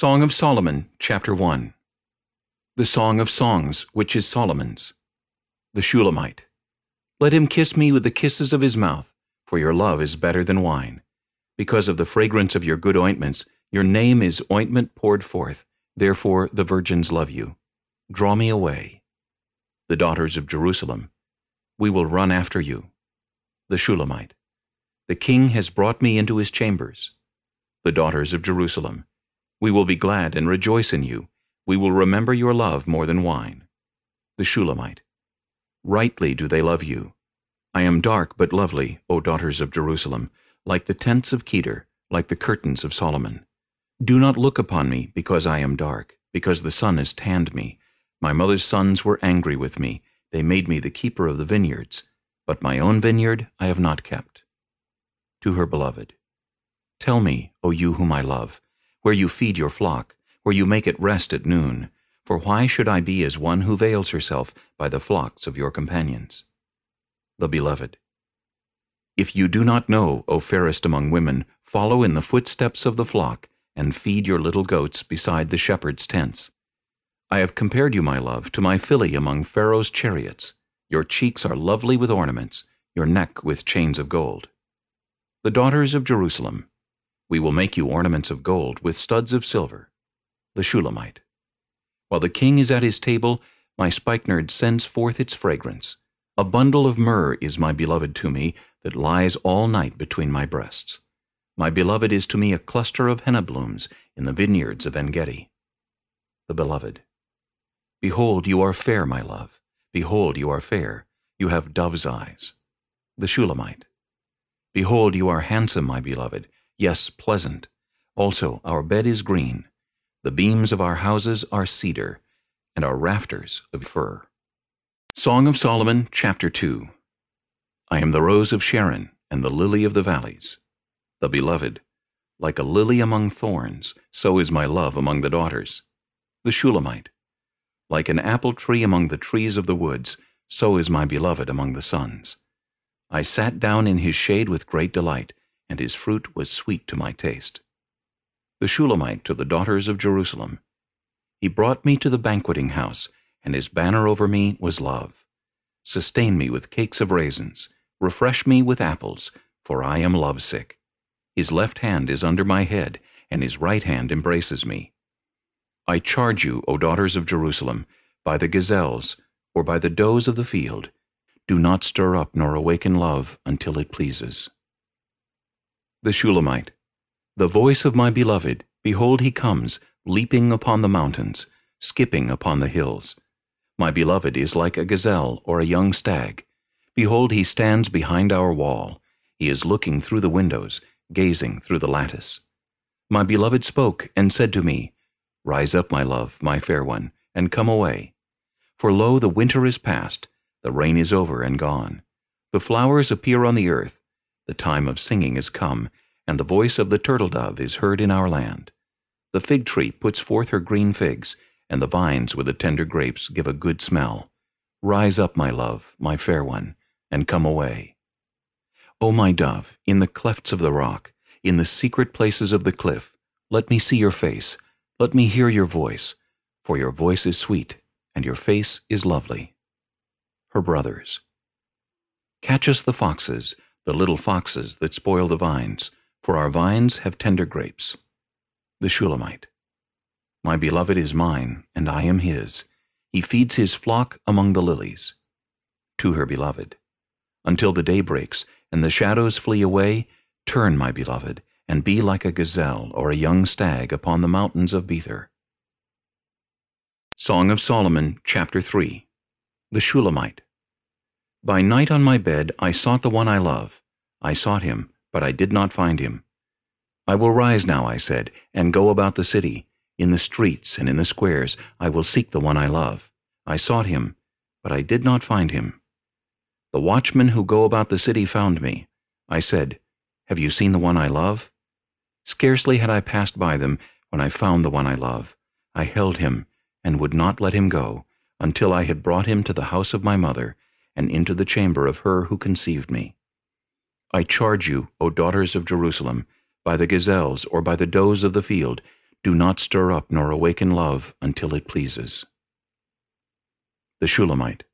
Song of Solomon, chapter 1 The Song of Songs, which is Solomon's. The Shulamite. Let him kiss me with the kisses of his mouth, for your love is better than wine. Because of the fragrance of your good ointments, your name is ointment poured forth. Therefore the virgins love you. Draw me away. The daughters of Jerusalem. We will run after you. The Shulamite. The king has brought me into his chambers. The daughters of Jerusalem. We will be glad and rejoice in you. We will remember your love more than wine. The Shulamite. Rightly do they love you. I am dark but lovely, O daughters of Jerusalem, like the tents of Kedar, like the curtains of Solomon. Do not look upon me because I am dark, because the sun has tanned me. My mother's sons were angry with me. They made me the keeper of the vineyards. But my own vineyard I have not kept. To her beloved. Tell me, O you whom I love, where you feed your flock, where you make it rest at noon. For why should I be as one who veils herself by the flocks of your companions? The Beloved. If you do not know, O fairest among women, follow in the footsteps of the flock, and feed your little goats beside the shepherd's tents. I have compared you, my love, to my filly among Pharaoh's chariots. Your cheeks are lovely with ornaments, your neck with chains of gold. The daughters of Jerusalem. We will make you ornaments of gold with studs of silver. The Shulamite. While the king is at his table, my spikenard sends forth its fragrance. A bundle of myrrh is my beloved to me, that lies all night between my breasts. My beloved is to me a cluster of henna blooms in the vineyards of En-gedi. The Beloved. Behold, you are fair, my love. Behold, you are fair. You have dove's eyes. The Shulamite. Behold, you are handsome, my beloved. Yes, pleasant. Also, our bed is green. The beams of our houses are cedar, and our rafters of fir. Song of Solomon, chapter 2 I am the rose of Sharon, and the lily of the valleys. The beloved, like a lily among thorns, so is my love among the daughters. The Shulamite, like an apple tree among the trees of the woods, so is my beloved among the sons. I sat down in his shade with great delight, and his fruit was sweet to my taste. The Shulamite to the daughters of Jerusalem. He brought me to the banqueting house, and his banner over me was love. Sustain me with cakes of raisins, refresh me with apples, for I am lovesick. His left hand is under my head, and his right hand embraces me. I charge you, O daughters of Jerusalem, by the gazelles, or by the does of the field, do not stir up nor awaken love until it pleases. The Shulamite. The voice of my beloved, behold he comes, leaping upon the mountains, skipping upon the hills. My beloved is like a gazelle or a young stag. Behold, he stands behind our wall. He is looking through the windows, gazing through the lattice. My beloved spoke and said to me, Rise up, my love, my fair one, and come away. For lo, the winter is past, the rain is over and gone. The flowers appear on the earth, the time of singing is come, and the voice of the turtle-dove is heard in our land. The fig tree puts forth her green figs, and the vines with the tender grapes give a good smell. Rise up, my love, my fair one, and come away. O my dove, in the clefts of the rock, in the secret places of the cliff, let me see your face, let me hear your voice, for your voice is sweet, and your face is lovely. Her brothers. Catch us the foxes, the little foxes that spoil the vines, for our vines have tender grapes. The Shulamite. My beloved is mine, and I am his. He feeds his flock among the lilies. To her beloved. Until the day breaks, and the shadows flee away, turn, my beloved, and be like a gazelle or a young stag upon the mountains of Bether. Song of Solomon, chapter 3 The Shulamite By night on my bed I sought the one I love. I sought him, but I did not find him. I will rise now, I said, and go about the city. In the streets and in the squares I will seek the one I love. I sought him, but I did not find him. The watchmen who go about the city found me. I said, Have you seen the one I love? Scarcely had I passed by them when I found the one I love. I held him and would not let him go until I had brought him to the house of my mother and into the chamber of her who conceived me. I charge you, O daughters of Jerusalem, by the gazelles or by the does of the field, Do not stir up nor awaken love until it pleases. The Shulamite.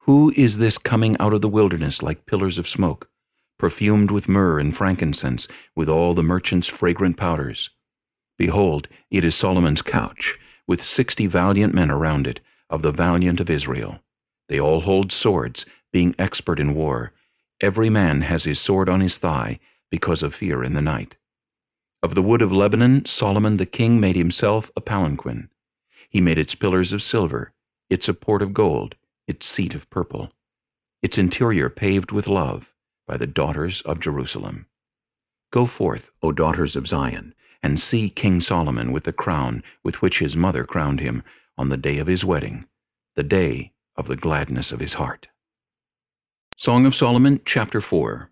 Who is this coming out of the wilderness like pillars of smoke, perfumed with myrrh and frankincense, with all the merchants' fragrant powders? Behold, it is Solomon's couch, with sixty valiant men around it, of the valiant of Israel. They all hold swords, being expert in war. Every man has his sword on his thigh, because of fear in the night. Of the wood of Lebanon, Solomon the king made himself a palanquin. He made its pillars of silver, its support of gold, its seat of purple, its interior paved with love by the daughters of Jerusalem. Go forth, O daughters of Zion, and see King Solomon with the crown with which his mother crowned him on the day of his wedding, the day of the gladness of his heart. Song of Solomon, chapter 4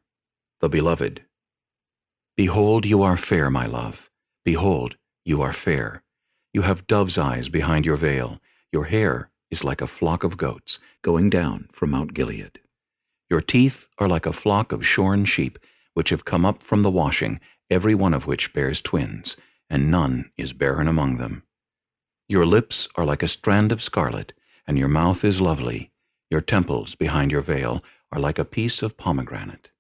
The Beloved Behold, you are fair, my love. Behold, you are fair. You have dove's eyes behind your veil. Your hair is like a flock of goats going down from Mount Gilead. Your teeth are like a flock of shorn sheep, which have come up from the washing, every one of which bears twins, and none is barren among them. Your lips are like a strand of scarlet, and your mouth is lovely. Your temples behind your veil are like a piece of pomegranate.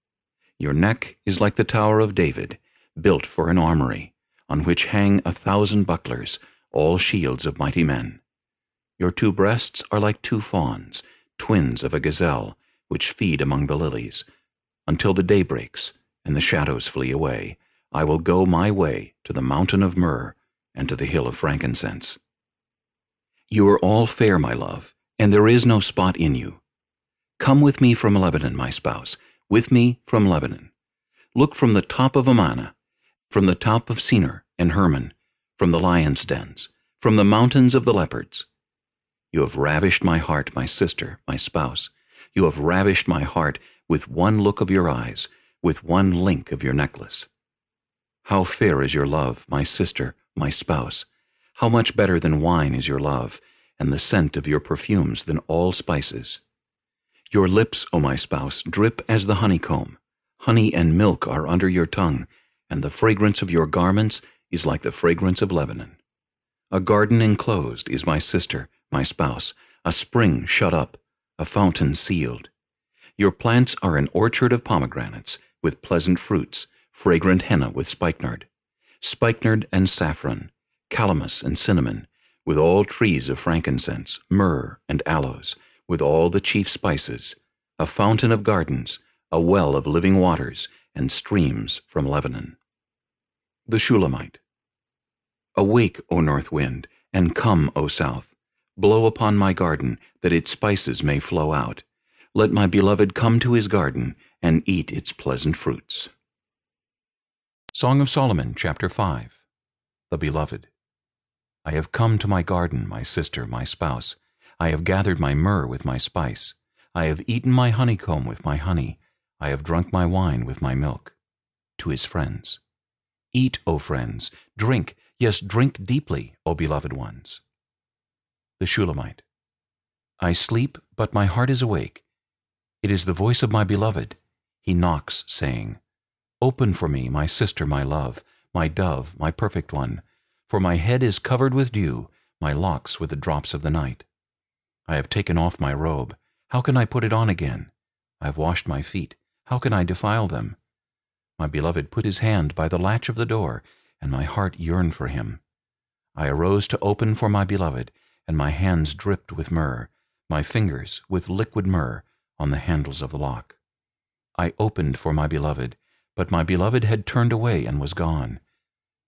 Your neck is like the Tower of David, built for an armory, on which hang a thousand bucklers, all shields of mighty men. Your two breasts are like two fawns, twins of a gazelle, which feed among the lilies. Until the day breaks, and the shadows flee away, I will go my way to the mountain of myrrh and to the hill of frankincense. You are all fair, my love, and there is no spot in you. Come with me from Lebanon, my spouse, with me from Lebanon. Look from the top of Amana, from the top of Senir and Hermon, from the lions' dens, from the mountains of the leopards. You have ravished my heart, my sister, my spouse. You have ravished my heart with one look of your eyes, with one link of your necklace. How fair is your love, my sister, my spouse. How much better than wine is your love, and the scent of your perfumes than all spices. Your lips, O my spouse, drip as the honeycomb. Honey and milk are under your tongue, and the fragrance of your garments is like the fragrance of Lebanon. A garden enclosed is my sister, my spouse, a spring shut up, a fountain sealed. Your plants are an orchard of pomegranates, with pleasant fruits, fragrant henna with spikenard, spikenard and saffron, calamus and cinnamon, with all trees of frankincense, myrrh and aloes, with all the chief spices, a fountain of gardens, a well of living waters, and streams from Lebanon. The Shulamite. Awake, O north wind, and come, O south. Blow upon my garden, that its spices may flow out. Let my beloved come to his garden, and eat its pleasant fruits. Song of Solomon, chapter 5 The Beloved I have come to my garden, my sister, my spouse. I have gathered my myrrh with my spice. I have eaten my honeycomb with my honey. I have drunk my wine with my milk. To his friends. Eat, O friends, drink, yes, drink deeply, O beloved ones the Shulamite. I sleep, but my heart is awake. It is the voice of my beloved. He knocks, saying, Open for me, my sister, my love, my dove, my perfect one, for my head is covered with dew, my locks with the drops of the night. I have taken off my robe. How can I put it on again? I have washed my feet. How can I defile them? My beloved put his hand by the latch of the door, and my heart yearned for him. I arose to open for my beloved, and my hands dripped with myrrh, my fingers with liquid myrrh on the handles of the lock. I opened for my beloved, but my beloved had turned away and was gone.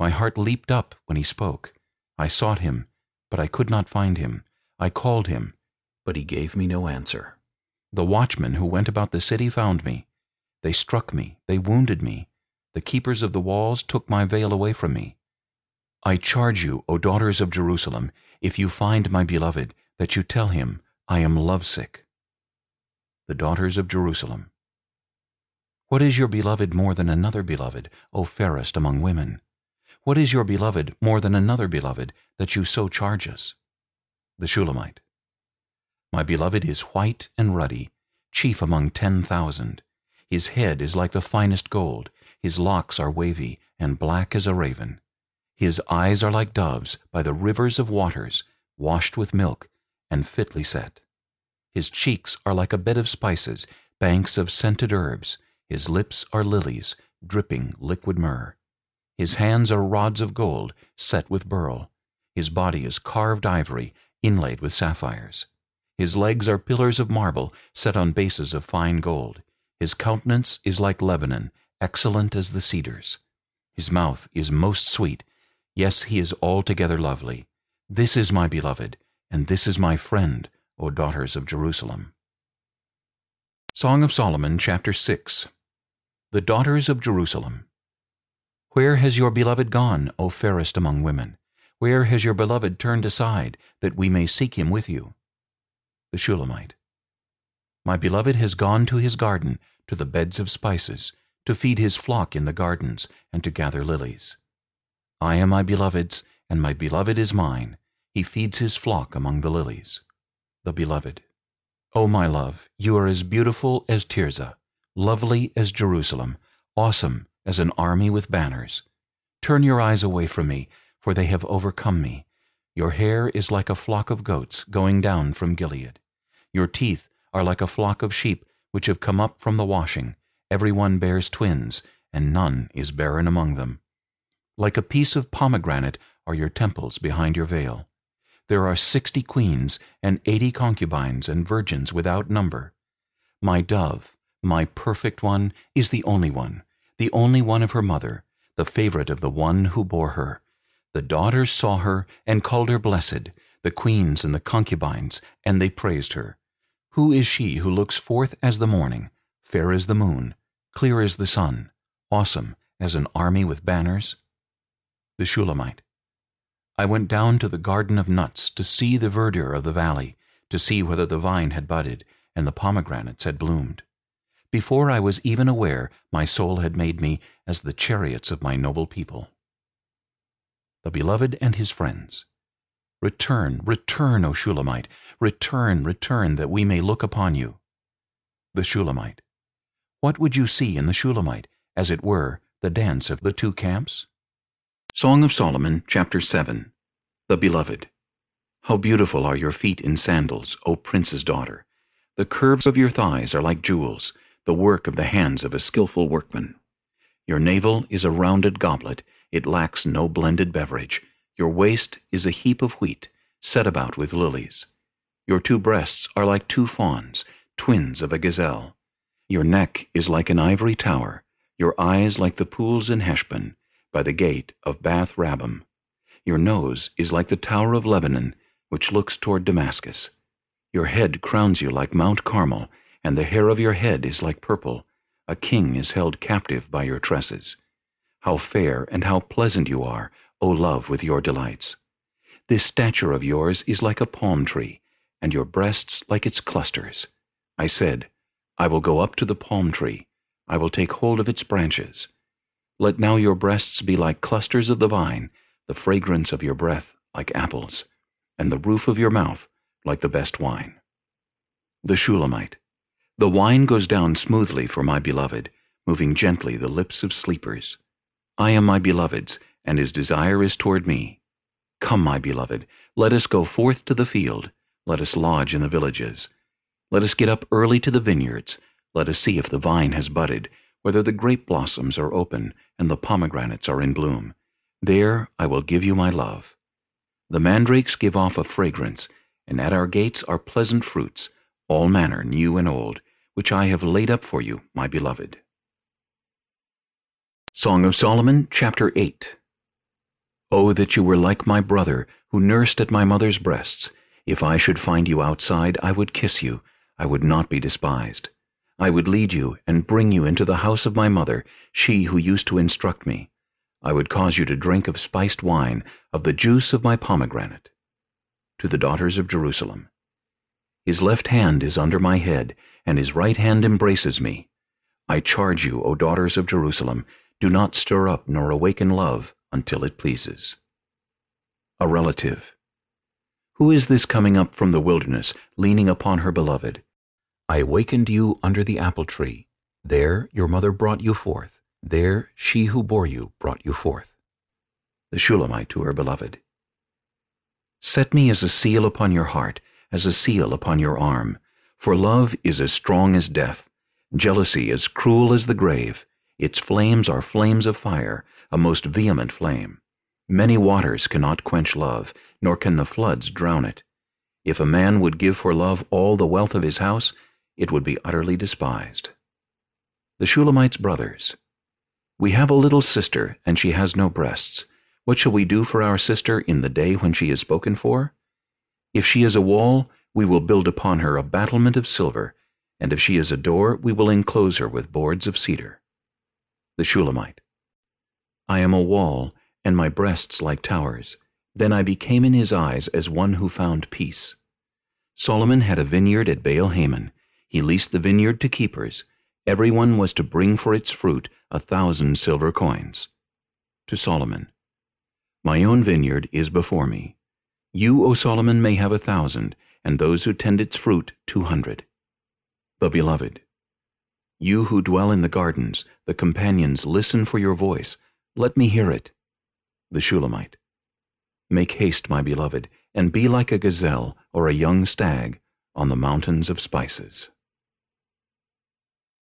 My heart leaped up when he spoke. I sought him, but I could not find him. I called him, but he gave me no answer. The watchmen who went about the city found me. They struck me, they wounded me. The keepers of the walls took my veil away from me. I charge you, O daughters of Jerusalem, if you find my beloved, that you tell him, I am lovesick. The daughters of Jerusalem. What is your beloved more than another beloved, O fairest among women? What is your beloved more than another beloved, that you so charge us? The Shulamite. My beloved is white and ruddy, chief among ten thousand. His head is like the finest gold, his locks are wavy, and black as a raven. His eyes are like doves by the rivers of waters, washed with milk, and fitly set. His cheeks are like a bed of spices, banks of scented herbs. His lips are lilies, dripping liquid myrrh. His hands are rods of gold, set with beryl. His body is carved ivory, inlaid with sapphires. His legs are pillars of marble, set on bases of fine gold. His countenance is like Lebanon, excellent as the cedars. His mouth is most sweet. Yes, he is altogether lovely. This is my beloved, and this is my friend, O daughters of Jerusalem. Song of Solomon, chapter 6 The daughters of Jerusalem. Where has your beloved gone, O fairest among women? Where has your beloved turned aside, that we may seek him with you? The Shulamite. My beloved has gone to his garden, to the beds of spices, to feed his flock in the gardens, and to gather lilies. I am my beloved's, and my beloved is mine. He feeds his flock among the lilies. The Beloved. O my love, you are as beautiful as Tirzah, lovely as Jerusalem, awesome as an army with banners. Turn your eyes away from me, for they have overcome me. Your hair is like a flock of goats going down from Gilead. Your teeth are like a flock of sheep which have come up from the washing. Every one bears twins, and none is barren among them. Like a piece of pomegranate are your temples behind your veil. There are sixty queens, and eighty concubines, and virgins without number. My dove, my perfect one, is the only one, the only one of her mother, the favorite of the one who bore her. The daughters saw her, and called her blessed, the queens and the concubines, and they praised her. Who is she who looks forth as the morning, fair as the moon, clear as the sun, awesome as an army with banners? The Shulamite. I went down to the garden of nuts to see the verdure of the valley, to see whether the vine had budded and the pomegranates had bloomed. Before I was even aware, my soul had made me as the chariots of my noble people. The beloved and his friends. Return, return, O Shulamite, return, return, that we may look upon you. The Shulamite. What would you see in the Shulamite, as it were, the dance of the two camps? Song of Solomon, chapter 7 The Beloved. How beautiful are your feet in sandals, O prince's daughter! The curves of your thighs are like jewels, the work of the hands of a skilful workman. Your navel is a rounded goblet, it lacks no blended beverage. Your waist is a heap of wheat, set about with lilies. Your two breasts are like two fawns, twins of a gazelle. Your neck is like an ivory tower, your eyes like the pools in Heshbon, by the gate of Bath Rabbim. Your nose is like the tower of Lebanon, which looks toward Damascus. Your head crowns you like Mount Carmel, and the hair of your head is like purple. A king is held captive by your tresses. How fair and how pleasant you are, O love, with your delights. This stature of yours is like a palm tree, and your breasts like its clusters. I said, I will go up to the palm tree. I will take hold of its branches. Let now your breasts be like clusters of the vine, the fragrance of your breath like apples, and the roof of your mouth like the best wine. The Shulamite. The wine goes down smoothly for my beloved, moving gently the lips of sleepers. I am my beloved's, and his desire is toward me. Come, my beloved, let us go forth to the field. Let us lodge in the villages. Let us get up early to the vineyards. Let us see if the vine has budded, whether the grape blossoms are open and the pomegranates are in bloom. There I will give you my love. The mandrakes give off a fragrance, and at our gates are pleasant fruits, all manner new and old, which I have laid up for you, my beloved. Song of Solomon, chapter 8 Oh, that you were like my brother, who nursed at my mother's breasts. If I should find you outside, I would kiss you. I would not be despised. I would lead you and bring you into the house of my mother, she who used to instruct me. I would cause you to drink of spiced wine, of the juice of my pomegranate. To the daughters of Jerusalem. His left hand is under my head, and his right hand embraces me. I charge you, O daughters of Jerusalem, do not stir up nor awaken love until it pleases. A relative. Who is this coming up from the wilderness, leaning upon her beloved? I wakened you under the apple tree. There your mother brought you forth. There she who bore you brought you forth. the Shulamite to her beloved. Set me as a seal upon your heart, as a seal upon your arm. For love is as strong as death, jealousy as cruel as the grave. Its flames are flames of fire, a most vehement flame. Many waters cannot quench love, nor can the floods drown it. If a man would give for love all the wealth of his house, it would be utterly despised. The Shulamite's Brothers We have a little sister, and she has no breasts. What shall we do for our sister in the day when she is spoken for? If she is a wall, we will build upon her a battlement of silver, and if she is a door, we will enclose her with boards of cedar. The Shulamite I am a wall, and my breasts like towers. Then I became in his eyes as one who found peace. Solomon had a vineyard at Baal Hamon. He leased the vineyard to keepers. Every one was to bring for its fruit a thousand silver coins. To Solomon my own vineyard is before me. You, O Solomon, may have a thousand, and those who tend its fruit two hundred. The Beloved. You who dwell in the gardens, the companions, listen for your voice. Let me hear it. The Shulamite. Make haste, my beloved, and be like a gazelle or a young stag on the mountains of spices.